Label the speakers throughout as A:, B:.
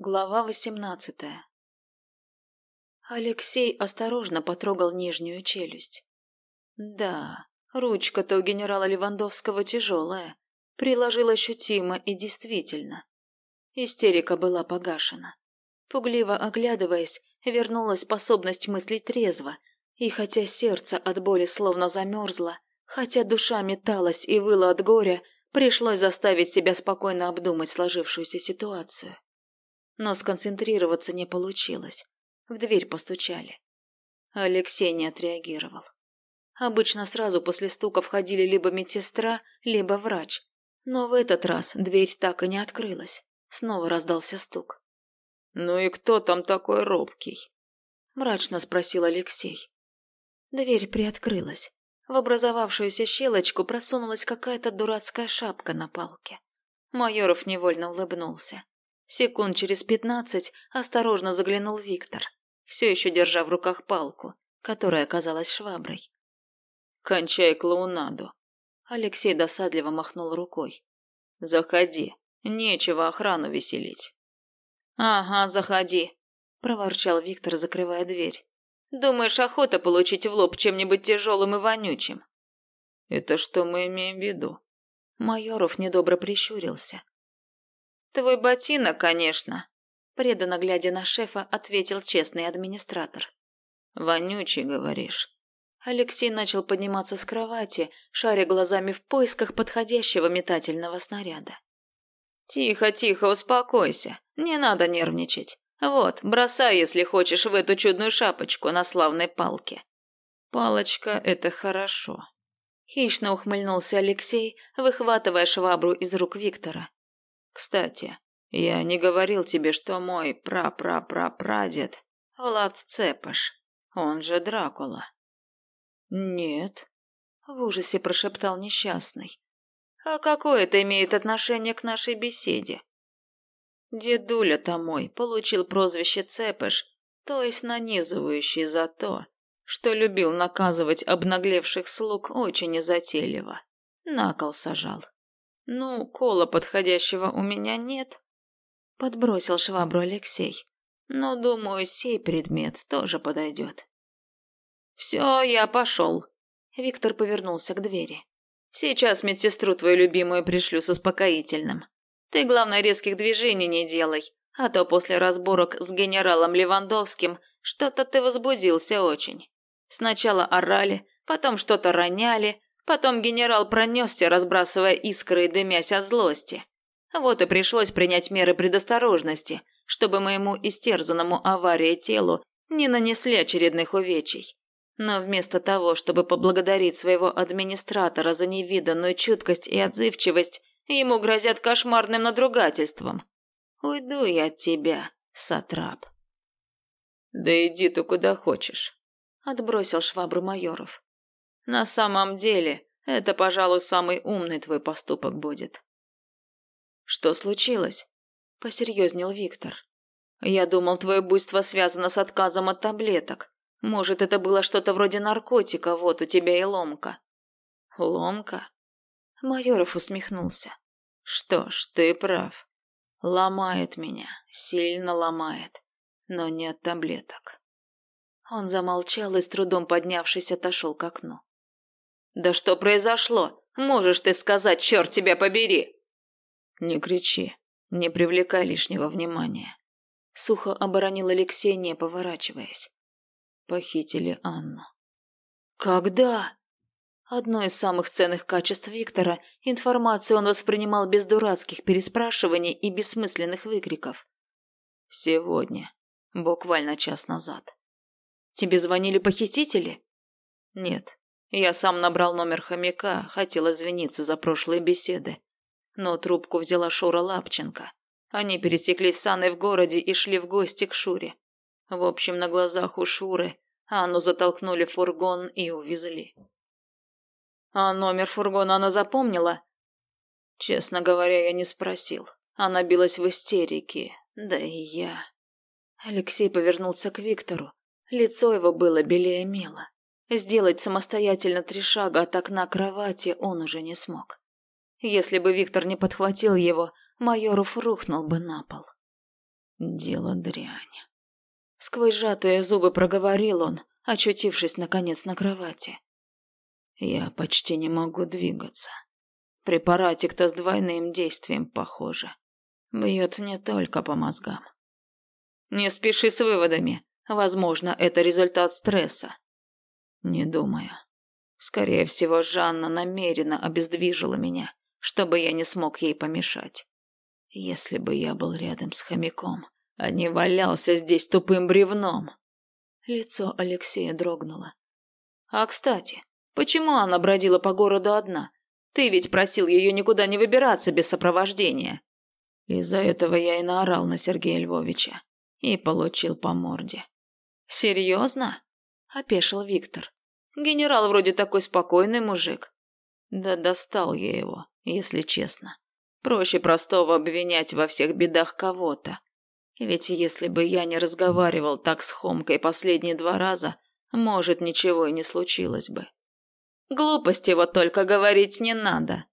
A: Глава восемнадцатая Алексей осторожно потрогал нижнюю челюсть. Да, ручка-то у генерала Левандовского тяжелая. Приложил ощутимо и действительно. Истерика была погашена. Пугливо оглядываясь, вернулась способность мыслить трезво, и хотя сердце от боли словно замерзло, хотя душа металась и выла от горя, пришлось заставить себя спокойно обдумать сложившуюся ситуацию но сконцентрироваться не получилось. В дверь постучали. Алексей не отреагировал. Обычно сразу после стука входили либо медсестра, либо врач. Но в этот раз дверь так и не открылась. Снова раздался стук.
B: «Ну и кто там такой робкий?»
A: Мрачно спросил Алексей. Дверь приоткрылась. В образовавшуюся щелочку просунулась какая-то дурацкая шапка на палке. Майоров невольно улыбнулся. Секунд через пятнадцать осторожно заглянул Виктор, все еще держа в руках палку, которая оказалась шваброй.
B: «Кончай клоунаду!»
A: Алексей досадливо махнул рукой.
B: «Заходи, нечего охрану веселить».
A: «Ага, заходи», – проворчал Виктор, закрывая дверь. «Думаешь, охота получить в лоб чем-нибудь тяжелым и вонючим?»
B: «Это что мы имеем в виду?»
A: Майоров недобро прищурился. «Твой ботинок, конечно», – преданно глядя на шефа, ответил честный администратор.
B: «Вонючий, говоришь?»
A: Алексей начал подниматься с кровати, шаря глазами в поисках подходящего метательного снаряда. «Тихо, тихо, успокойся. Не надо нервничать. Вот, бросай, если хочешь, в эту чудную шапочку на славной палке».
B: «Палочка – это хорошо».
A: Хищно ухмыльнулся Алексей, выхватывая швабру из рук Виктора.
B: Кстати, я не говорил тебе, что мой пра-пра-пра-прадед Влад Цепаш, он же Дракула.
A: Нет, в ужасе прошептал несчастный. А какое это имеет отношение к нашей беседе? Дедуля-то мой получил прозвище Цепаш, то есть нанизывающий за то, что любил наказывать обнаглевших слуг очень незатейливо. На кол сажал. «Ну, кола подходящего у меня нет», — подбросил швабру Алексей. «Но, думаю, сей предмет тоже подойдет». «Все, я пошел». Виктор повернулся к двери. «Сейчас медсестру твою любимую пришлю с успокоительным. Ты, главное, резких движений не делай, а то после разборок с генералом Левандовским что-то ты возбудился очень. Сначала орали, потом что-то роняли, Потом генерал пронесся, разбрасывая искры и дымясь от злости. Вот и пришлось принять меры предосторожности, чтобы моему истерзанному аварии телу не нанесли очередных увечий. Но вместо того, чтобы поблагодарить своего администратора за невиданную чуткость и отзывчивость, ему грозят кошмарным надругательством. Уйду я от тебя, сатрап.
B: Да иди ты куда хочешь,
A: отбросил швабру майоров. На самом деле, это, пожалуй, самый умный твой поступок будет. Что случилось? Посерьезнел Виктор. Я думал, твое буйство связано с отказом от таблеток. Может, это было что-то вроде наркотика, вот у тебя и ломка. Ломка? Майоров усмехнулся. Что ж, ты прав. Ломает меня, сильно ломает, но не от таблеток. Он замолчал и с трудом поднявшись отошел к окну. «Да что произошло? Можешь ты сказать, черт тебя побери!»
B: «Не кричи, не привлекай лишнего внимания», —
A: сухо оборонил Алексей, не поворачиваясь.
B: Похитили Анну.
A: «Когда?» Одно из самых ценных качеств Виктора – информацию он воспринимал без дурацких переспрашиваний и бессмысленных выкриков.
B: «Сегодня. Буквально час назад».
A: «Тебе звонили похитители?»
B: «Нет. Я сам набрал номер хомяка, хотел извиниться за прошлые беседы. Но трубку взяла Шура Лапченко. Они пересеклись с Анной в городе и шли в гости к Шуре. В общем, на глазах у Шуры Анну затолкнули в фургон и увезли.
A: А номер фургона она запомнила?
B: Честно говоря, я не спросил. Она билась в истерике, да и я.
A: Алексей повернулся к Виктору. Лицо его было белее мела. Сделать самостоятельно три шага от окна кровати он уже не смог. Если бы Виктор не подхватил его, Майоров рухнул бы на пол. Дело дрянь. Сквозь сжатые зубы проговорил он, очутившись наконец на кровати. Я почти не могу двигаться. Препаратик-то с двойным действием, похоже. Бьет не только по мозгам. Не спеши с выводами. Возможно, это результат стресса. Не думаю. Скорее всего, Жанна намеренно обездвижила меня, чтобы я не смог ей помешать. Если бы я был рядом с хомяком, а не валялся здесь тупым бревном. Лицо Алексея дрогнуло. А, кстати, почему она бродила по городу одна? Ты ведь просил ее никуда не выбираться без сопровождения. Из-за этого я и наорал на Сергея Львовича и получил по морде. Серьезно? Опешил Виктор. Генерал вроде такой спокойный мужик. Да достал я его, если честно. Проще простого обвинять во всех бедах кого-то. Ведь если бы я не разговаривал так с Хомкой последние два раза, может, ничего и не случилось бы. Глупости вот только говорить не надо,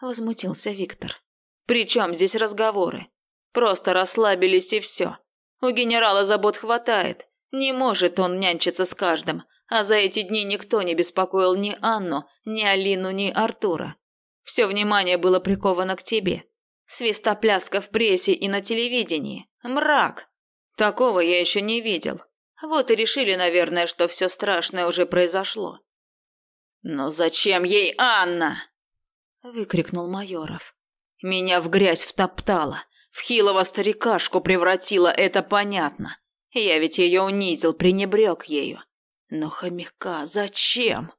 A: возмутился Виктор. При чем здесь разговоры? Просто расслабились и все. У генерала забот хватает. Не может он нянчиться с каждым, а за эти дни никто не беспокоил ни Анну, ни Алину, ни Артура. Все внимание было приковано к тебе. Свистопляска в прессе и на телевидении. Мрак. Такого я еще не видел. Вот и решили, наверное, что все страшное уже произошло. «Но зачем ей Анна?» – выкрикнул Майоров. «Меня в грязь втоптала, в хилого старикашку превратила, это понятно. Я ведь ее унизил, пренебрег ею. Но хомяка зачем?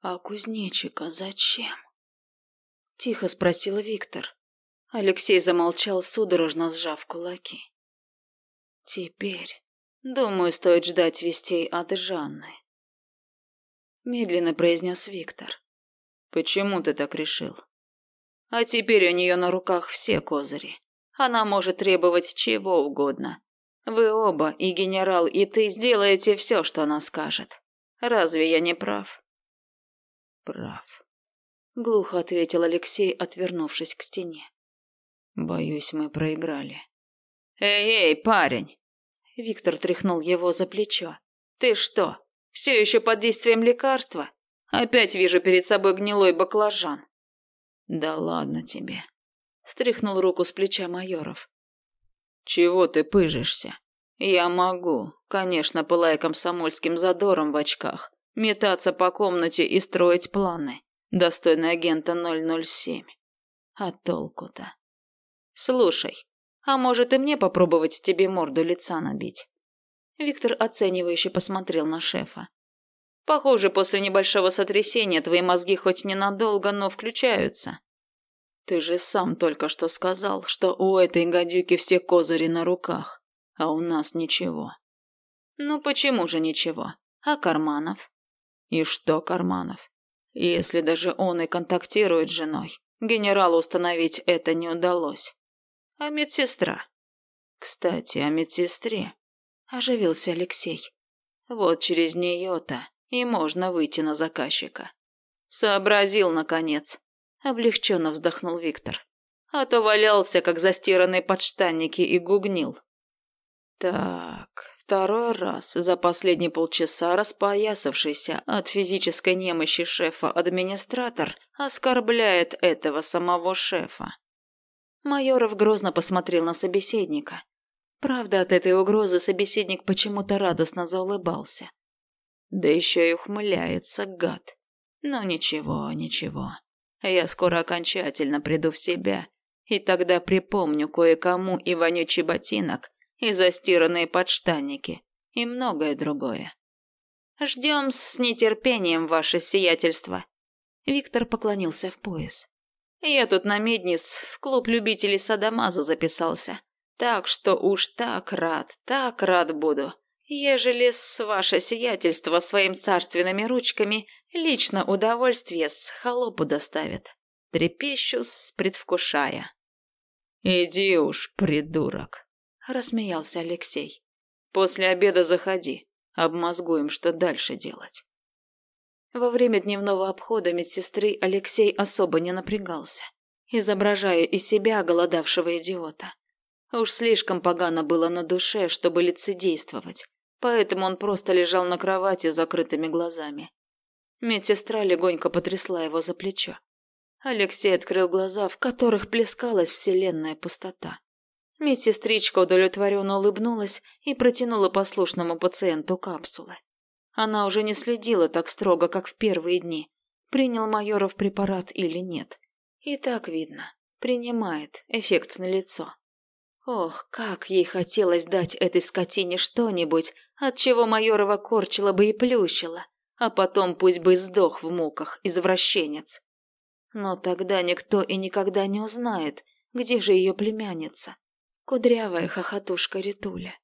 A: А кузнечика зачем? Тихо спросил Виктор. Алексей замолчал, судорожно сжав кулаки. Теперь, думаю, стоит ждать вестей от Жанны. Медленно произнес Виктор. Почему ты так решил? А теперь у нее на руках все козыри. Она может требовать чего угодно, вы оба, и генерал, и ты, сделаете все, что она скажет. Разве я не прав? Прав. Глухо ответил Алексей, отвернувшись к стене. Боюсь, мы проиграли. Эй, эй, парень! Виктор тряхнул его за плечо. Ты что, все еще под действием лекарства? Опять вижу перед собой гнилой баклажан. Да ладно тебе. Стряхнул руку с плеча майоров. «Чего ты пыжишься? Я могу, конечно, пылая комсомольским задором в очках, метаться по комнате и строить планы, достойные агента 007. А толку-то? Слушай, а может и мне попробовать тебе морду лица набить?» Виктор оценивающе посмотрел на шефа. «Похоже, после небольшого сотрясения твои мозги хоть ненадолго, но включаются. Ты же сам только что сказал, что у этой гадюки все козыри на руках, а у нас ничего. Ну почему же ничего? А Карманов? И что Карманов? Если даже он и контактирует с женой, генералу установить это не удалось. А медсестра? Кстати, о медсестре. Оживился Алексей. Вот через нее-то и можно выйти на заказчика. Сообразил, наконец, облегченно вздохнул Виктор. А то валялся, как застиранные подштанники, и гугнил. Так, второй раз за последние полчаса распоясавшийся от физической немощи шефа-администратор оскорбляет этого самого шефа. Майоров грозно посмотрел на собеседника. Правда, от этой угрозы собеседник почему-то радостно заулыбался. Да еще и ухмыляется, гад. Но ничего, ничего. Я скоро окончательно приду в себя, и тогда припомню кое-кому и вонючий ботинок, и застиранные подштанники, и многое другое. Ждем с нетерпением ваше сиятельство. Виктор поклонился в пояс. Я тут на Меднис в клуб любителей садомаза записался. Так что уж так рад, так рад буду ежели с ваше сиятельство своим царственными ручками лично удовольствие с холопу доставит. Трепещу-с, предвкушая. «Иди уж, придурок», — рассмеялся Алексей. «После обеда заходи, обмозгуем, что дальше делать». Во время дневного обхода медсестры Алексей особо не напрягался, изображая из себя голодавшего идиота. Уж слишком погано было на душе, чтобы лицедействовать, поэтому он просто лежал на кровати с закрытыми глазами. Медсестра легонько потрясла его за плечо. Алексей открыл глаза, в которых плескалась вселенная пустота. Медсестричка удовлетворенно улыбнулась и протянула послушному пациенту капсулы. Она уже не следила так строго, как в первые дни, принял майоров препарат или нет. И так видно, принимает, эффект на лицо. Ох, как ей хотелось дать этой скотине что-нибудь, от чего Майорова корчила бы и плющила, а потом пусть бы сдох в муках, извращенец. Но тогда никто и никогда не узнает, где же ее племянница, кудрявая хохотушка Ритуля.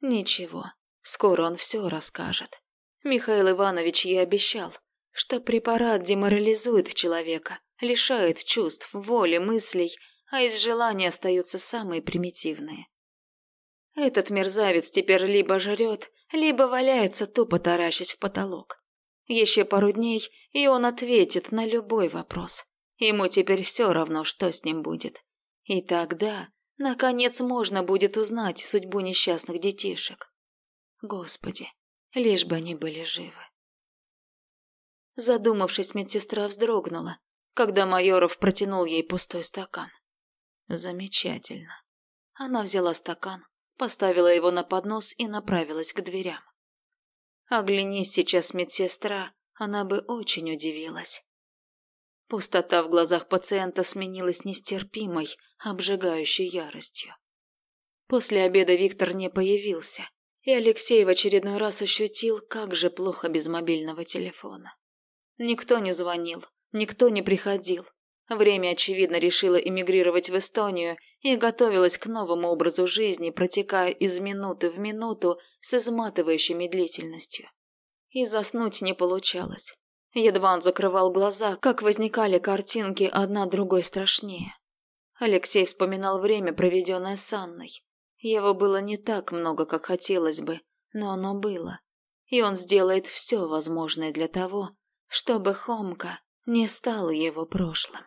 A: Ничего, скоро он все расскажет. Михаил Иванович ей обещал, что препарат деморализует человека, лишает чувств, воли, мыслей, а из желаний остаются самые примитивные. Этот мерзавец теперь либо жрет, либо валяется тупо таращась в потолок. Еще пару дней, и он ответит на любой вопрос. Ему теперь все равно, что с ним будет. И тогда, наконец, можно будет узнать судьбу несчастных детишек. Господи, лишь бы они были живы. Задумавшись, медсестра вздрогнула, когда Майоров протянул ей пустой стакан. Замечательно. Она взяла стакан, поставила его на поднос и направилась к дверям. Оглянись сейчас медсестра, она бы очень удивилась. Пустота в глазах пациента сменилась нестерпимой, обжигающей яростью. После обеда Виктор не появился, и Алексей в очередной раз ощутил, как же плохо без мобильного телефона. Никто не звонил, никто не приходил. Время, очевидно, решило эмигрировать в Эстонию и готовилось к новому образу жизни, протекая из минуты в минуту с изматывающей медлительностью. И заснуть не получалось. Едва он закрывал глаза, как возникали картинки одна другой страшнее. Алексей вспоминал время, проведенное с Анной. Его было не так много, как хотелось бы, но оно было. И он сделает все возможное для того, чтобы Хомка не стала его прошлым.